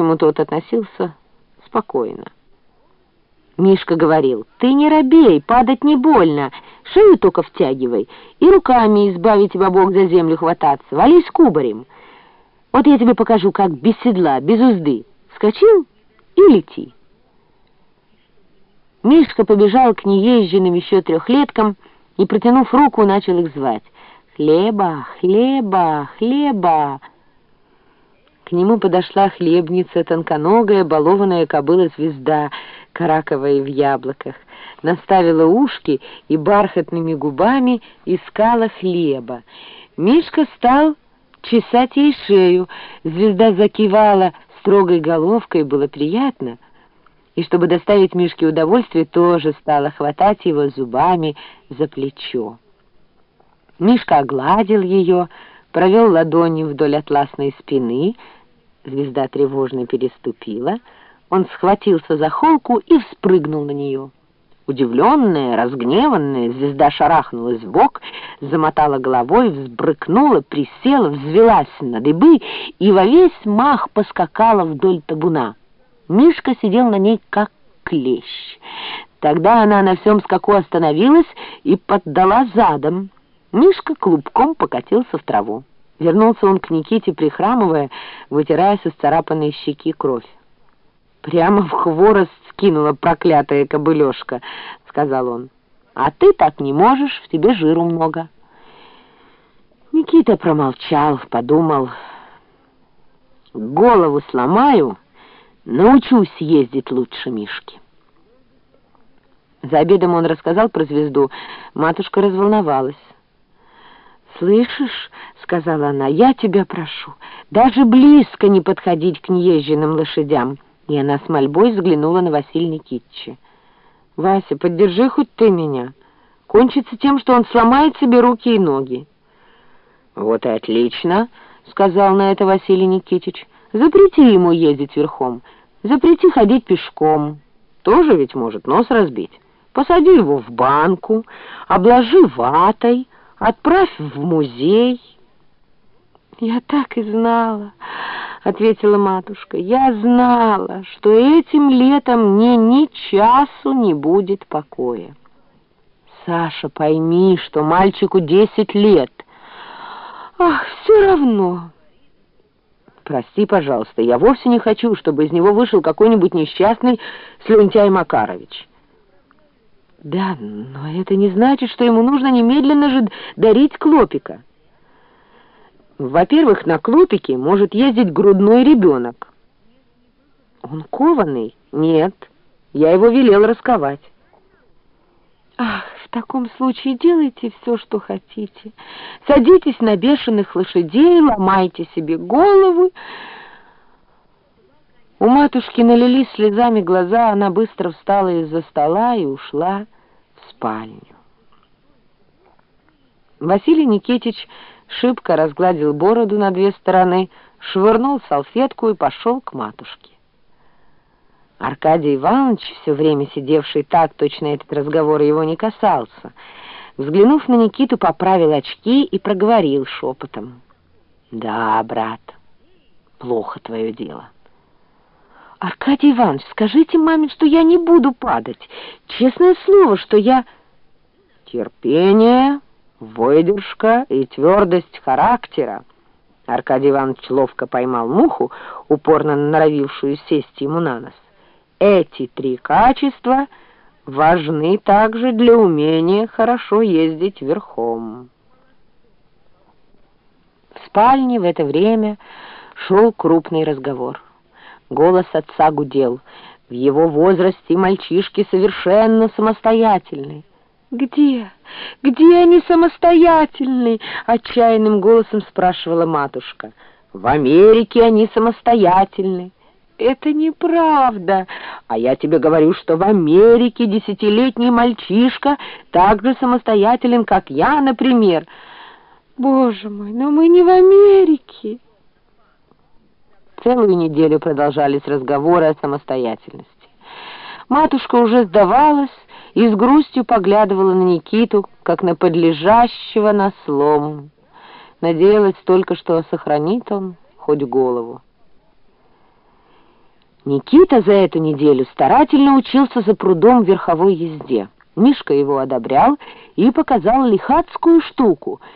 чему тот относился спокойно. Мишка говорил, «Ты не робей, падать не больно, шею только втягивай, и руками избавить тебя Бог за землю хвататься, вались кубарем. Вот я тебе покажу, как без седла, без узды. Скочил и лети». Мишка побежал к неезженным еще трехлеткам и, протянув руку, начал их звать. «Хлеба, хлеба, хлеба!» К нему подошла хлебница, тонконогая, балованная кобыла-звезда, караковая в яблоках, наставила ушки и бархатными губами искала хлеба. Мишка стал чесать ей шею, звезда закивала строгой головкой, было приятно. И чтобы доставить Мишке удовольствие, тоже стала хватать его зубами за плечо. Мишка огладил ее, провел ладонью вдоль атласной спины, Звезда тревожно переступила. Он схватился за холку и вспрыгнул на нее. Удивленная, разгневанная, звезда шарахнулась в бок, замотала головой, взбрыкнула, присела, взвелась на дыбы и во весь мах поскакала вдоль табуна. Мишка сидел на ней, как клещ. Тогда она на всем скаку остановилась и поддала задом. Мишка клубком покатился в траву. Вернулся он к Никите, прихрамывая, вытирая со сцарапанной щеки кровь. «Прямо в хворост скинула проклятая кобылешка», — сказал он. «А ты так не можешь, в тебе жиру много». Никита промолчал, подумал. «Голову сломаю, научусь ездить лучше Мишки». За обедом он рассказал про звезду. Матушка разволновалась. «Слышишь?» — сказала она, — «я тебя прошу, даже близко не подходить к неезженным лошадям». И она с мольбой взглянула на Василия Никитича. «Вася, поддержи хоть ты меня. Кончится тем, что он сломает себе руки и ноги». «Вот и отлично», — сказал на это Василий Никитич. «Запрети ему ездить верхом, запрети ходить пешком. Тоже ведь может нос разбить. Посади его в банку, обложи ватой». Отправь в музей. Я так и знала, ответила матушка. Я знала, что этим летом мне ни часу не будет покоя. Саша, пойми, что мальчику десять лет. Ах, все равно. Прости, пожалуйста, я вовсе не хочу, чтобы из него вышел какой-нибудь несчастный Слюнтяй Макарович. Да, но это не значит, что ему нужно немедленно же дарить клопика. Во-первых, на клопике может ездить грудной ребенок. Он кованный? Нет, я его велел расковать. Ах, в таком случае делайте все, что хотите. Садитесь на бешеных лошадей, ломайте себе голову. У матушки налились слезами глаза, она быстро встала из-за стола и ушла спальню. Василий Никитич шибко разгладил бороду на две стороны, швырнул салфетку и пошел к матушке. Аркадий Иванович, все время сидевший так, точно этот разговор его не касался, взглянув на Никиту, поправил очки и проговорил шепотом. «Да, брат, плохо твое дело». «Аркадий Иванович, скажите маме, что я не буду падать. Честное слово, что я...» «Терпение, выдержка и твердость характера». Аркадий Иванович ловко поймал муху, упорно норовившую сесть ему на нос. «Эти три качества важны также для умения хорошо ездить верхом». В спальне в это время шел крупный разговор. Голос отца гудел. В его возрасте мальчишки совершенно самостоятельны. «Где? Где они самостоятельны?» — отчаянным голосом спрашивала матушка. «В Америке они самостоятельны». «Это неправда. А я тебе говорю, что в Америке десятилетний мальчишка так же самостоятелен, как я, например». «Боже мой, но мы не в Америке». Целую неделю продолжались разговоры о самостоятельности. Матушка уже сдавалась и с грустью поглядывала на Никиту, как на подлежащего на слом. Надеялась только, что сохранит он хоть голову. Никита за эту неделю старательно учился за прудом в верховой езде. Мишка его одобрял и показал лихацкую штуку —